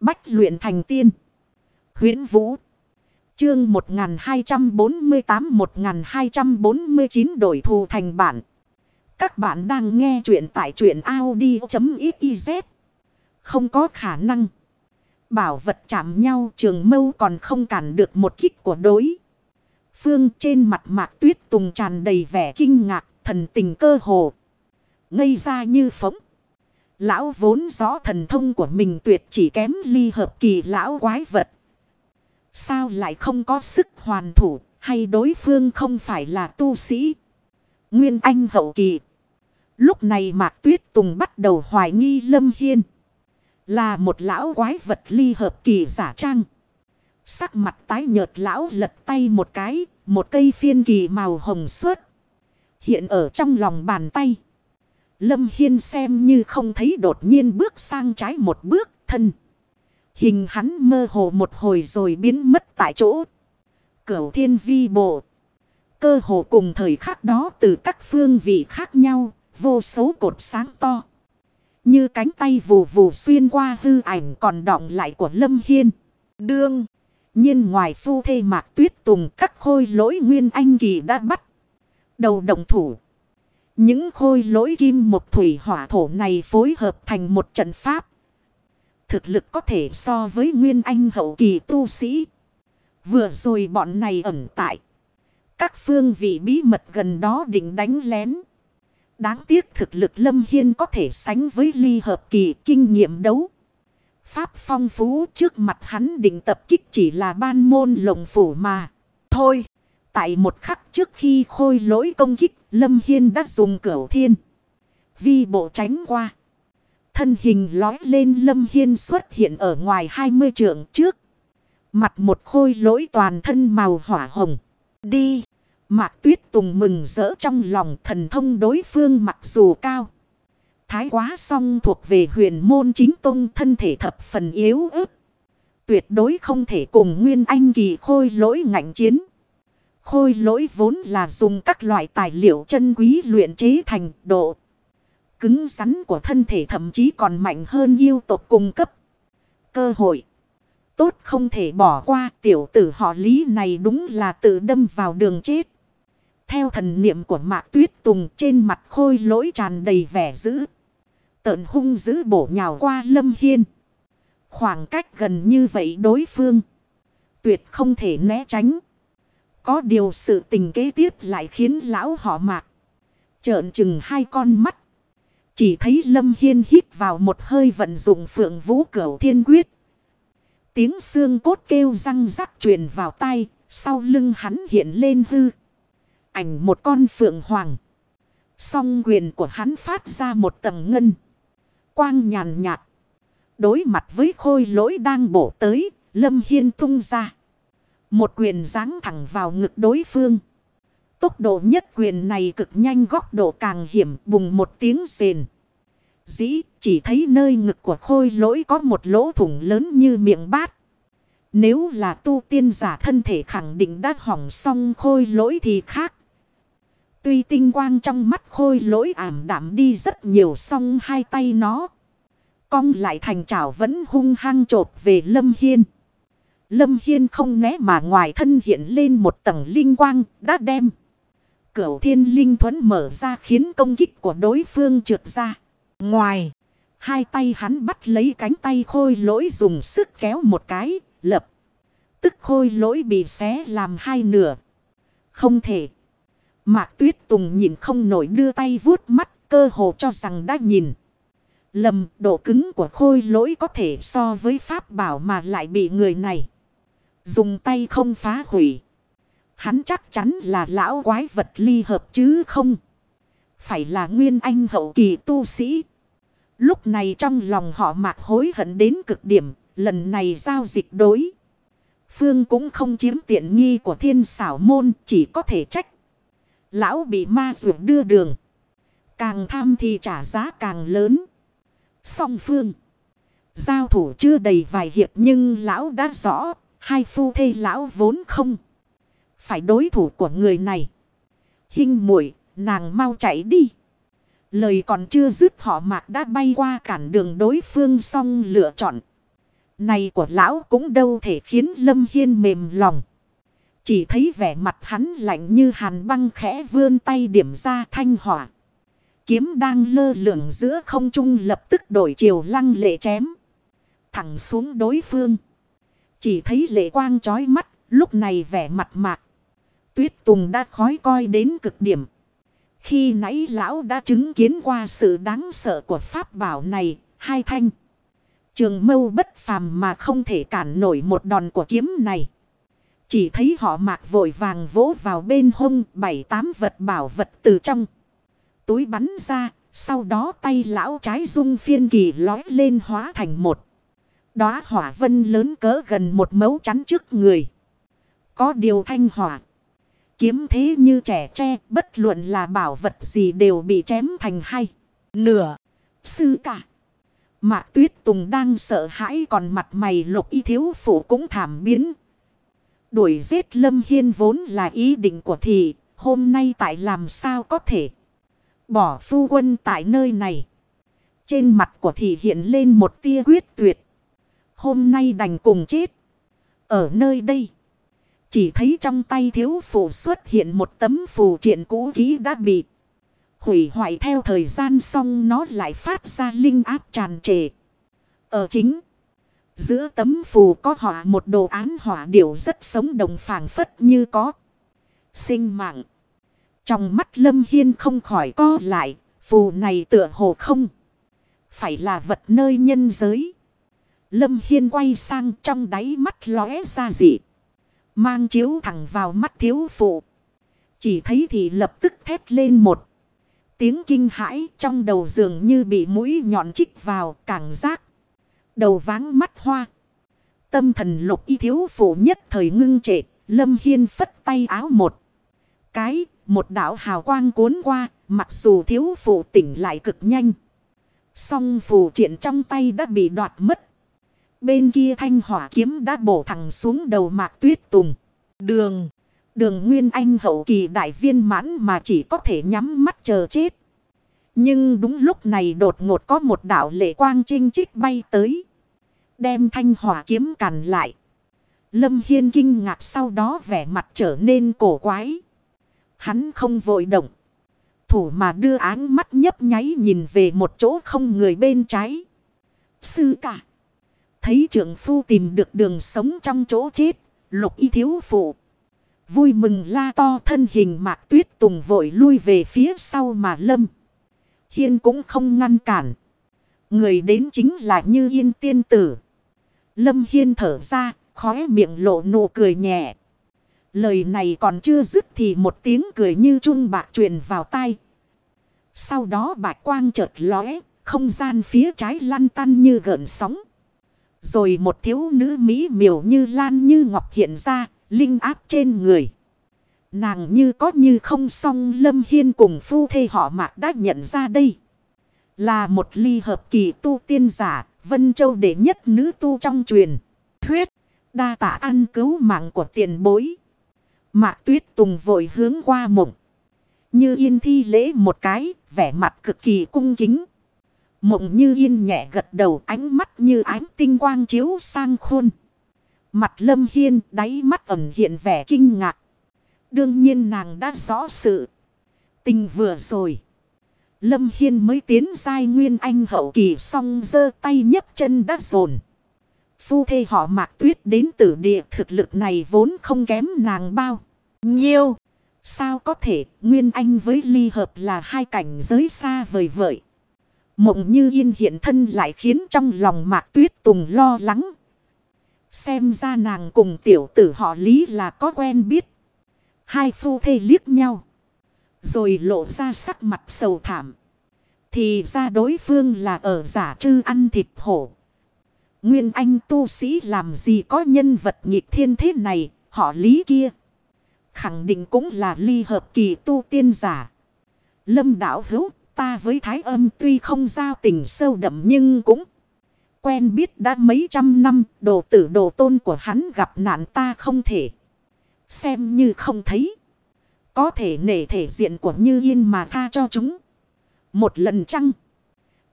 Bách luyện thành tiên. huyễn Vũ. Chương 1248-1249 đổi thù thành bản. Các bạn đang nghe truyện tại truyện Audi.xyz. Không có khả năng. Bảo vật chạm nhau trường mâu còn không cản được một kích của đối. Phương trên mặt mạc tuyết tùng tràn đầy vẻ kinh ngạc, thần tình cơ hồ. Ngây ra như phóng. Lão vốn rõ thần thông của mình tuyệt chỉ kém ly hợp kỳ lão quái vật. Sao lại không có sức hoàn thủ hay đối phương không phải là tu sĩ? Nguyên Anh hậu kỳ. Lúc này Mạc Tuyết Tùng bắt đầu hoài nghi Lâm Hiên. Là một lão quái vật ly hợp kỳ giả trang. Sắc mặt tái nhợt lão lật tay một cái, một cây phiên kỳ màu hồng suốt. Hiện ở trong lòng bàn tay. Lâm Hiên xem như không thấy đột nhiên bước sang trái một bước thân. Hình hắn mơ hồ một hồi rồi biến mất tại chỗ. Cửu thiên vi bộ. Cơ hồ cùng thời khắc đó từ các phương vị khác nhau, vô số cột sáng to. Như cánh tay vù vù xuyên qua hư ảnh còn đọng lại của Lâm Hiên. Đương. nhiên ngoài phu thê mạc tuyết tùng các khôi lỗi nguyên anh kỳ đã bắt. Đầu động thủ. Những khôi lỗi kim một thủy hỏa thổ này phối hợp thành một trận pháp. Thực lực có thể so với nguyên anh hậu kỳ tu sĩ. Vừa rồi bọn này ẩn tại. Các phương vị bí mật gần đó định đánh lén. Đáng tiếc thực lực Lâm Hiên có thể sánh với ly hợp kỳ kinh nghiệm đấu. Pháp phong phú trước mặt hắn định tập kích chỉ là ban môn lồng phủ mà. Thôi, tại một khắc trước khi khôi lỗi công kích, Lâm Hiên đã dùng cửu thiên. Vi bộ tránh qua. Thân hình lói lên Lâm Hiên xuất hiện ở ngoài 20 trượng trước. Mặt một khôi lỗi toàn thân màu hỏa hồng. Đi! Mạc Tuyết Tùng mừng rỡ trong lòng thần thông đối phương mặc dù cao. Thái quá song thuộc về huyền môn chính tông thân thể thập phần yếu ớt. Tuyệt đối không thể cùng Nguyên Anh kỳ khôi lỗi ngạnh chiến. Khôi lỗi vốn là dùng các loại tài liệu chân quý luyện chế thành độ. Cứng rắn của thân thể thậm chí còn mạnh hơn yêu tộc cung cấp. Cơ hội. Tốt không thể bỏ qua, tiểu tử họ lý này đúng là tự đâm vào đường chết. Theo thần niệm của mạc tuyết tùng, trên mặt khôi lỗi tràn đầy vẻ dữ. Tợn hung dữ bổ nhào qua lâm hiên. Khoảng cách gần như vậy đối phương. Tuyệt không thể né tránh. Có điều sự tình kế tiếp lại khiến lão họ mạc. Trợn chừng hai con mắt. Chỉ thấy Lâm Hiên hít vào một hơi vận dụng phượng vũ cửu thiên quyết. Tiếng xương cốt kêu răng rắc truyền vào tay. Sau lưng hắn hiện lên hư ảnh một con phượng hoàng. Song quyền của hắn phát ra một tầng ngân. Quang nhàn nhạt. Đối mặt với khôi lỗi đang bổ tới, Lâm Hiên tung ra. Một quyền giáng thẳng vào ngực đối phương. Tốc độ nhất quyền này cực nhanh, góc độ càng hiểm, bùng một tiếng rền. Dĩ, chỉ thấy nơi ngực của khôi lỗi có một lỗ thủng lớn như miệng bát. Nếu là tu tiên giả thân thể khẳng định đã hỏng xong khôi lỗi thì khác. Tuy tinh quang trong mắt khôi lỗi ảm đạm đi rất nhiều, song hai tay nó. Cong lại thành chảo vẫn hung hăng trột về Lâm Hiên. Lâm Hiên không né mà ngoài thân hiện lên một tầng linh quang đã đem. Cửu thiên linh thuẫn mở ra khiến công kích của đối phương trượt ra. Ngoài, hai tay hắn bắt lấy cánh tay khôi lỗi dùng sức kéo một cái, lập. Tức khôi lỗi bị xé làm hai nửa. Không thể. Mạc Tuyết Tùng nhìn không nổi đưa tay vuốt mắt cơ hồ cho rằng đã nhìn. Lầm độ cứng của khôi lỗi có thể so với pháp bảo mà lại bị người này. Dùng tay không phá hủy. Hắn chắc chắn là lão quái vật ly hợp chứ không. Phải là nguyên anh hậu kỳ tu sĩ. Lúc này trong lòng họ mạc hối hận đến cực điểm. Lần này giao dịch đối. Phương cũng không chiếm tiện nghi của thiên xảo môn. Chỉ có thể trách Lão bị ma rượu đưa đường. Càng tham thì trả giá càng lớn. Song phương. Giao thủ chưa đầy vài hiệp nhưng lão đã rõ. Hai phu thê lão vốn không. Phải đối thủ của người này. Hinh muội, nàng mau chạy đi. Lời còn chưa dứt, họ mạc đã bay qua cản đường đối phương xong lựa chọn. Này của lão cũng đâu thể khiến Lâm Hiên mềm lòng. Chỉ thấy vẻ mặt hắn lạnh như hàn băng khẽ vươn tay điểm ra thanh hỏa. Kiếm đang lơ lửng giữa không trung lập tức đổi chiều lăng lệ chém. Thẳng xuống đối phương. Chỉ thấy lệ quang trói mắt, lúc này vẻ mặt mạc. Tuyết Tùng đã khói coi đến cực điểm. Khi nãy lão đã chứng kiến qua sự đáng sợ của pháp bảo này, hai thanh. Trường mâu bất phàm mà không thể cản nổi một đòn của kiếm này. Chỉ thấy họ mạc vội vàng vỗ vào bên hông bảy tám vật bảo vật từ trong. Túi bắn ra, sau đó tay lão trái dung phiên kỳ lói lên hóa thành một. Đóa hỏa vân lớn cỡ gần một mấu chắn trước người. Có điều thanh hỏa. Kiếm thế như trẻ tre, bất luận là bảo vật gì đều bị chém thành hai. Nửa. Sư cả. Mạc tuyết tùng đang sợ hãi còn mặt mày lục y thiếu phụ cũng thảm biến. Đuổi giết lâm hiên vốn là ý định của thị, hôm nay tại làm sao có thể bỏ phu quân tại nơi này. Trên mặt của thị hiện lên một tia quyết tuyệt. Hôm nay đành cùng chết. Ở nơi đây. Chỉ thấy trong tay thiếu phụ xuất hiện một tấm phù triện cũ kỹ đã bị hủy hoại theo thời gian xong, nó lại phát ra linh áp tràn trề. Ở chính. Giữa tấm phù có họa một đồ án họa điểu rất sống đồng phảng phất như có. Sinh mạng. Trong mắt Lâm Hiên không khỏi co lại. Phù này tựa hồ không. Phải là vật nơi nhân giới. Lâm Hiên quay sang trong đáy mắt lóe ra dị. Mang chiếu thẳng vào mắt thiếu phụ. Chỉ thấy thì lập tức thét lên một. Tiếng kinh hãi trong đầu giường như bị mũi nhọn chích vào càng giác. Đầu váng mắt hoa. Tâm thần lục y thiếu phụ nhất thời ngưng trệ. Lâm Hiên phất tay áo một. Cái, một đảo hào quang cuốn qua, mặc dù thiếu phụ tỉnh lại cực nhanh. Song phù triển trong tay đã bị đoạt mất. Bên kia thanh hỏa kiếm đã bổ thẳng xuống đầu mạc tuyết tùng. Đường. Đường Nguyên Anh hậu kỳ đại viên mãn mà chỉ có thể nhắm mắt chờ chết. Nhưng đúng lúc này đột ngột có một đạo lệ quang trinh trích bay tới. Đem thanh hỏa kiếm cản lại. Lâm Hiên kinh ngạc sau đó vẻ mặt trở nên cổ quái. Hắn không vội động. Thủ mà đưa áng mắt nhấp nháy nhìn về một chỗ không người bên trái. Sư cả. Thấy trưởng phu tìm được đường sống trong chỗ chết. Lục y thiếu phụ. Vui mừng la to thân hình mạc tuyết tùng vội lui về phía sau mà lâm. Hiên cũng không ngăn cản. Người đến chính là như yên tiên tử. Lâm Hiên thở ra, khóe miệng lộ nụ cười nhẹ. Lời này còn chưa dứt thì một tiếng cười như trung bạc truyền vào tai. Sau đó bạch quang chợt lóe, không gian phía trái lăn tăn như gợn sóng. Rồi một thiếu nữ mỹ miều như lan như ngọc hiện ra, linh áp trên người. Nàng như có như không song lâm hiên cùng phu thê họ mạc đã nhận ra đây. Là một ly hợp kỳ tu tiên giả, Vân Châu đệ nhất nữ tu trong truyền. Thuyết, đa tạ ăn cứu mạng của tiền bối. Mạc tuyết tùng vội hướng qua mộng. Như yên thi lễ một cái, vẻ mặt cực kỳ cung kính. Mộng như yên nhẹ gật đầu, ánh mắt như ánh tinh quang chiếu sang khuôn. Mặt lâm hiên, đáy mắt ẩn hiện vẻ kinh ngạc. Đương nhiên nàng đã rõ sự. Tình vừa rồi. Lâm Hiên mới tiến giai nguyên anh hậu kỳ xong giơ tay nhấc chân đã dồn. Phu thê họ mạc tuyết đến từ địa thực lực này vốn không kém nàng bao. Nhiêu. Sao có thể, nguyên anh với ly hợp là hai cảnh giới xa vời vợi. Mộng như yên hiện thân lại khiến trong lòng mạc tuyết tùng lo lắng. Xem ra nàng cùng tiểu tử họ lý là có quen biết. Hai phu thê liếc nhau. Rồi lộ ra sắc mặt sầu thảm. Thì ra đối phương là ở giả trư ăn thịt hổ. Nguyên anh tu sĩ làm gì có nhân vật nghịch thiên thế này, họ lý kia. Khẳng định cũng là ly hợp kỳ tu tiên giả. Lâm đảo hữu, ta với thái âm tuy không giao tình sâu đậm nhưng cũng quen biết đã mấy trăm năm, đồ tử đồ tôn của hắn gặp nạn ta không thể. Xem như không thấy. Có thể nể thể diện của Như Yên mà tha cho chúng. Một lần chăng?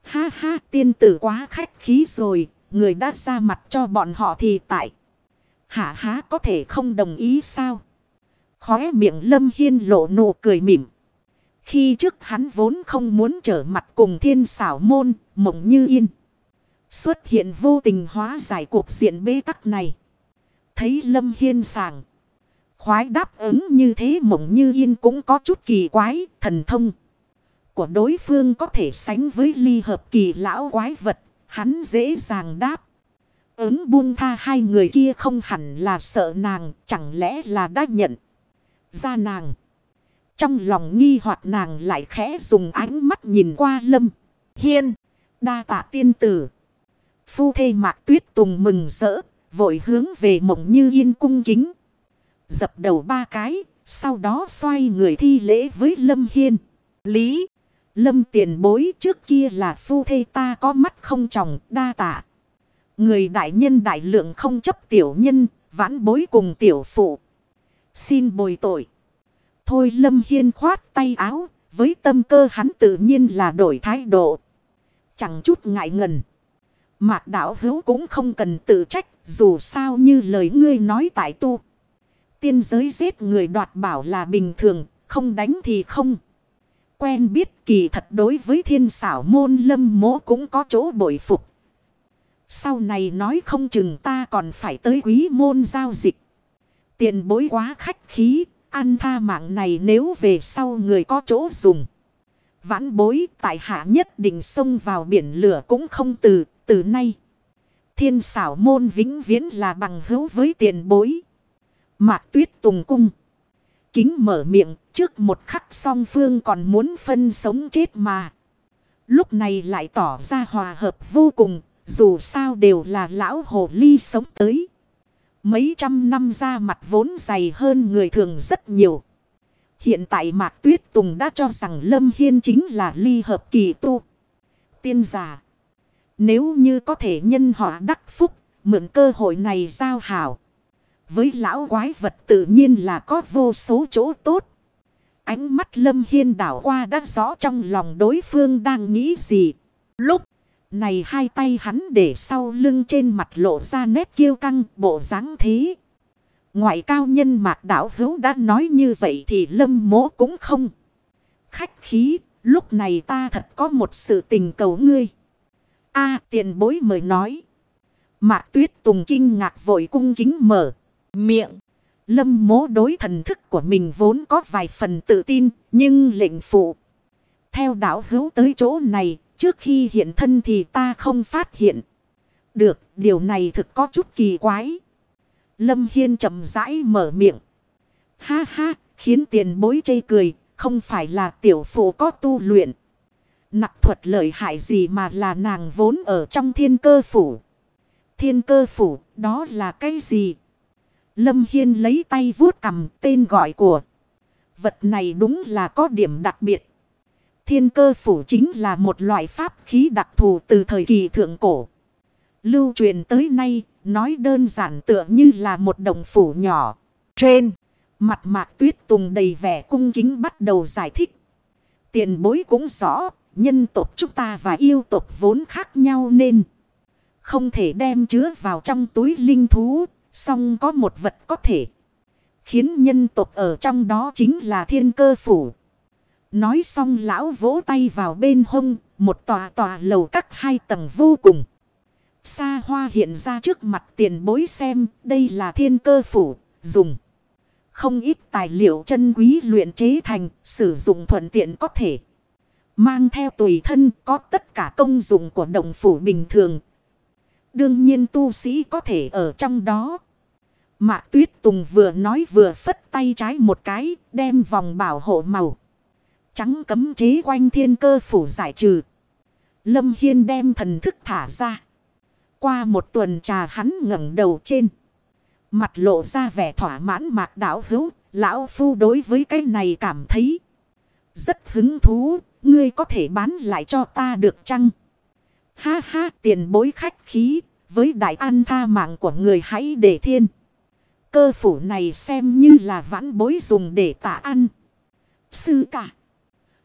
Ha ha tiên tử quá khách khí rồi. người đã ra mặt cho bọn họ thì tại. hả há có thể không đồng ý sao? Khóe miệng Lâm Hiên lộ nụ cười mỉm. Khi trước hắn vốn không muốn trở mặt cùng thiên xảo môn, mộng như yên. Xuất hiện vô tình hóa giải cuộc diện bế tắc này. Thấy Lâm Hiên sàng. Khoái đáp ứng như thế mộng như yên cũng có chút kỳ quái, thần thông. Của đối phương có thể sánh với ly hợp kỳ lão quái vật, hắn dễ dàng đáp. Ứng buông tha hai người kia không hẳn là sợ nàng, chẳng lẽ là đã nhận ra nàng. Trong lòng nghi hoặc nàng lại khẽ dùng ánh mắt nhìn qua lâm. Hiên, đa tạ tiên tử. Phu thê mạc tuyết tùng mừng rỡ, vội hướng về mộng như yên cung kính. Dập đầu ba cái, sau đó xoay người thi lễ với Lâm Hiên. Lý, Lâm tiền bối trước kia là phu thê ta có mắt không tròng, đa tạ. Người đại nhân đại lượng không chấp tiểu nhân, vãn bối cùng tiểu phụ. Xin bồi tội. Thôi Lâm Hiên khoát tay áo, với tâm cơ hắn tự nhiên là đổi thái độ. Chẳng chút ngại ngần. Mạc đảo hữu cũng không cần tự trách, dù sao như lời ngươi nói tại tu. Tiên giới giết người đoạt bảo là bình thường, không đánh thì không. Quen biết kỳ thật đối với thiên xảo môn lâm mỗ cũng có chỗ bội phục. Sau này nói không chừng ta còn phải tới quý môn giao dịch. Tiền bối quá khách khí, ăn tha mạng này nếu về sau người có chỗ dùng. Vãn bối tại hạ nhất định xông vào biển lửa cũng không từ, từ nay. Thiên xảo môn vĩnh viễn là bằng hữu với tiền bối. Mạc tuyết tùng cung. Kính mở miệng trước một khắc song phương còn muốn phân sống chết mà. Lúc này lại tỏ ra hòa hợp vô cùng. Dù sao đều là lão hồ ly sống tới. Mấy trăm năm ra mặt vốn dày hơn người thường rất nhiều. Hiện tại Mạc Tuyết Tùng đã cho rằng Lâm Hiên chính là ly hợp kỳ tu. Tiên giả. Nếu như có thể nhân họa đắc phúc, mượn cơ hội này giao hảo. Với lão quái vật tự nhiên là có vô số chỗ tốt. Ánh mắt Lâm Hiên đảo qua đã rõ trong lòng đối phương đang nghĩ gì. Lúc này hai tay hắn để sau lưng trên mặt lộ ra nét kiêu căng bộ dáng thế. Ngoại cao nhân mạc đảo hữu đã nói như vậy thì lâm mố cũng không. Khách khí, lúc này ta thật có một sự tình cầu ngươi. a tiền bối mời nói. Mạc tuyết tùng kinh ngạc vội cung kính mở. Miệng. Lâm mố đối thần thức của mình vốn có vài phần tự tin. Nhưng lệnh phụ. Theo đảo hữu tới chỗ này. Trước khi hiện thân thì ta không phát hiện. Được. Điều này thực có chút kỳ quái. Lâm Hiên chậm rãi mở miệng. Ha ha. Khiến tiền bối chây cười. Không phải là tiểu phụ có tu luyện. Nặc thuật lợi hại gì mà là nàng vốn ở trong thiên cơ phủ. Thiên cơ phủ, đó là cái gì? Lâm Hiên lấy tay vuốt cầm tên gọi của. Vật này đúng là có điểm đặc biệt. Thiên cơ phủ chính là một loại pháp khí đặc thù từ thời kỳ thượng cổ. Lưu truyền tới nay, nói đơn giản tựa như là một đồng phủ nhỏ. Trên, mặt mạc tuyết tùng đầy vẻ cung kính bắt đầu giải thích. Tiền bối cũng rõ, nhân tộc chúng ta và yêu tộc vốn khác nhau nên không thể đem chứa vào trong túi linh thú Song có một vật có thể khiến nhân tộc ở trong đó chính là thiên cơ phủ. Nói xong lão vỗ tay vào bên hông, một tòa tòa lầu các hai tầng vô cùng. Xa hoa hiện ra trước mặt tiền bối xem, đây là thiên cơ phủ, dùng. Không ít tài liệu chân quý luyện chế thành, sử dụng thuận tiện có thể. Mang theo tùy thân có tất cả công dụng của đồng phủ bình thường. Đương nhiên tu sĩ có thể ở trong đó. mạ Tuyết Tùng vừa nói vừa phất tay trái một cái, đem vòng bảo hộ màu. Trắng cấm chế quanh thiên cơ phủ giải trừ. Lâm Hiên đem thần thức thả ra. Qua một tuần trà hắn ngẩng đầu trên. Mặt lộ ra vẻ thỏa mãn mạc đảo hữu. Lão Phu đối với cái này cảm thấy rất hứng thú. Ngươi có thể bán lại cho ta được chăng? Ha ha, tiền bối khách khí. Với đại an tha mạng của người hãy để thiên. Cơ phủ này xem như là vãn bối dùng để tạ ăn. Sư cả.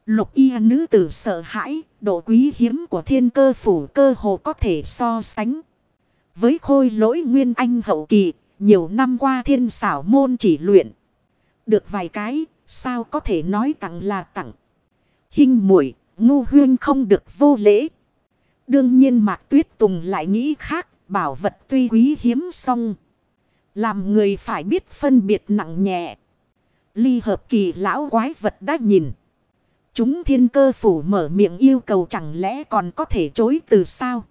Lục y nữ tử sợ hãi, độ quý hiếm của thiên cơ phủ cơ hồ có thể so sánh. Với khôi lỗi nguyên anh hậu kỳ, nhiều năm qua thiên xảo môn chỉ luyện. Được vài cái, sao có thể nói tặng là tặng. hinh muội ngu huyên không được vô lễ. Đương nhiên Mạc Tuyết Tùng lại nghĩ khác, bảo vật tuy quý hiếm song. Làm người phải biết phân biệt nặng nhẹ. Ly hợp kỳ lão quái vật đã nhìn. Chúng thiên cơ phủ mở miệng yêu cầu chẳng lẽ còn có thể chối từ sao?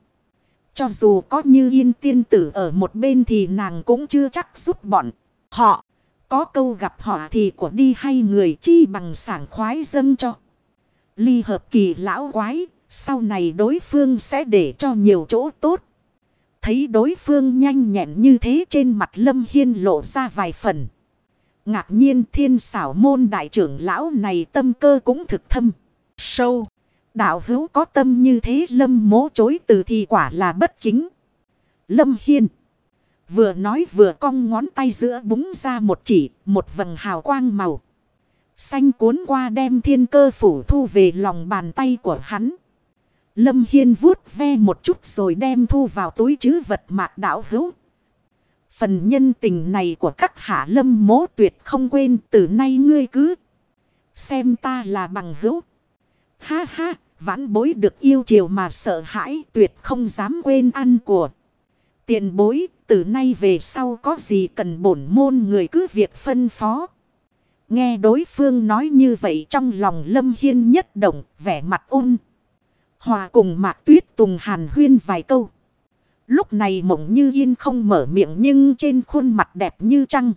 Cho dù có như yên tiên tử ở một bên thì nàng cũng chưa chắc giúp bọn họ. Có câu gặp họ thì của đi hay người chi bằng sảng khoái dâng cho. Ly hợp kỳ lão quái, sau này đối phương sẽ để cho nhiều chỗ tốt. Thấy đối phương nhanh nhẹn như thế trên mặt Lâm Hiên lộ ra vài phần. Ngạc nhiên thiên xảo môn đại trưởng lão này tâm cơ cũng thực thâm, sâu. Đạo hữu có tâm như thế lâm mố chối từ thì quả là bất kính. Lâm Hiên. Vừa nói vừa cong ngón tay giữa búng ra một chỉ, một vầng hào quang màu. Xanh cuốn qua đem thiên cơ phủ thu về lòng bàn tay của hắn. Lâm Hiên vuốt ve một chút rồi đem thu vào túi chứ vật mạc đạo hữu. Phần nhân tình này của các hạ lâm mố tuyệt không quên từ nay ngươi cứ. Xem ta là bằng hữu. Ha ha, vãn bối được yêu chiều mà sợ hãi tuyệt không dám quên ăn của. Tiền bối, từ nay về sau có gì cần bổn môn người cứ việc phân phó. Nghe đối phương nói như vậy trong lòng lâm hiên nhất động, vẻ mặt ôn. Hòa cùng mạc tuyết tùng hàn huyên vài câu. Lúc này mộng như yên không mở miệng nhưng trên khuôn mặt đẹp như trăng.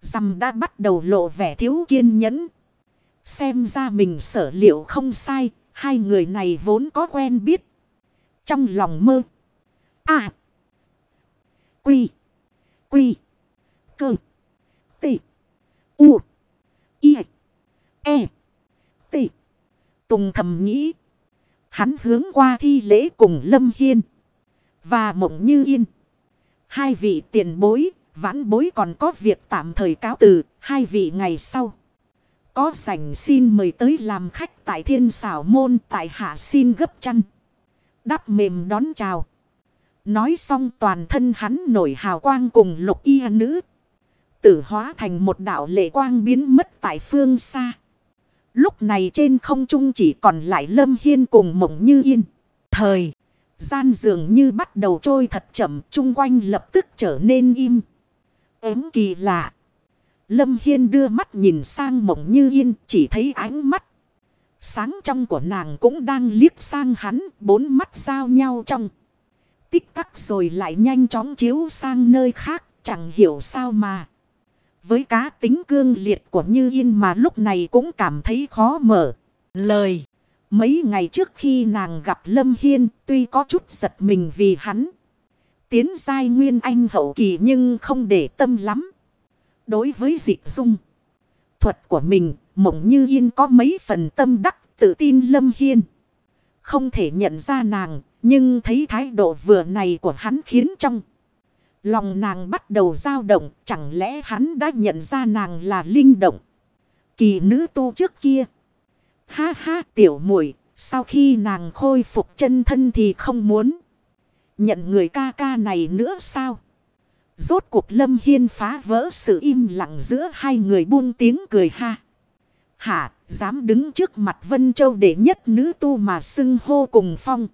Dằm đã bắt đầu lộ vẻ thiếu kiên nhẫn. Xem ra mình sở liệu không sai, hai người này vốn có quen biết. Trong lòng mơ. À. Quy. Quy. Cơ. Tị. U. Y. E. Tị. Tùng thầm nghĩ. Hắn hướng qua thi lễ cùng Lâm Hiên. Và mộng như yên. Hai vị tiền bối, vãn bối còn có việc tạm thời cáo từ, hai vị ngày sau. Có sảnh xin mời tới làm khách tại thiên xảo môn tại hạ xin gấp chăn. Đắp mềm đón chào. Nói xong toàn thân hắn nổi hào quang cùng lục y nữ. Tử hóa thành một đạo lệ quang biến mất tại phương xa. Lúc này trên không trung chỉ còn lại lâm hiên cùng mộng như yên. Thời. Gian dường như bắt đầu trôi thật chậm. chung quanh lập tức trở nên im. Ếm kỳ lạ. Lâm Hiên đưa mắt nhìn sang mộng như yên, chỉ thấy ánh mắt. Sáng trong của nàng cũng đang liếc sang hắn, bốn mắt giao nhau trong. Tích tắc rồi lại nhanh chóng chiếu sang nơi khác, chẳng hiểu sao mà. Với cá tính cương liệt của Như Yên mà lúc này cũng cảm thấy khó mở. Lời. Mấy ngày trước khi nàng gặp Lâm Hiên tuy có chút giật mình vì hắn. Tiến giai nguyên anh hậu kỳ nhưng không để tâm lắm. Đối với dịch dung. Thuật của mình mộng như yên có mấy phần tâm đắc tự tin Lâm Hiên. Không thể nhận ra nàng nhưng thấy thái độ vừa này của hắn khiến trong. Lòng nàng bắt đầu dao động, chẳng lẽ hắn đã nhận ra nàng là linh động. Kỳ nữ tu trước kia. Ha ha tiểu muội sau khi nàng khôi phục chân thân thì không muốn. Nhận người ca ca này nữa sao? Rốt cuộc lâm hiên phá vỡ sự im lặng giữa hai người buông tiếng cười ha. Hả, dám đứng trước mặt Vân Châu để nhất nữ tu mà xưng hô cùng phong.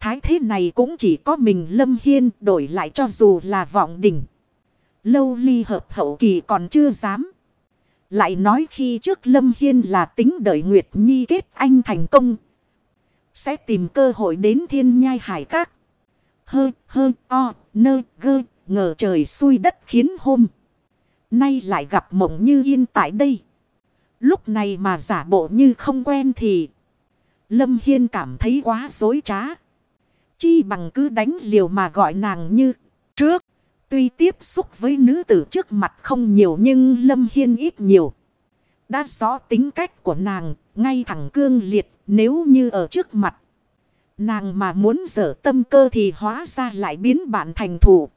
Thái thế này cũng chỉ có mình Lâm Hiên đổi lại cho dù là vọng đỉnh. Lâu ly hợp hậu kỳ còn chưa dám. Lại nói khi trước Lâm Hiên là tính đợi Nguyệt Nhi kết anh thành công. Sẽ tìm cơ hội đến thiên nhai hải các. Hơ, hơ, o, nơ, gơ, ngờ trời xui đất khiến hôm. Nay lại gặp mộng như yên tại đây. Lúc này mà giả bộ như không quen thì. Lâm Hiên cảm thấy quá dối trá. Chi bằng cứ đánh liều mà gọi nàng như. Tuy tiếp xúc với nữ tử trước mặt không nhiều nhưng Lâm Hiên ít nhiều. Đã rõ tính cách của nàng, ngay thẳng cương liệt nếu như ở trước mặt. Nàng mà muốn dở tâm cơ thì hóa ra lại biến bạn thành thủ.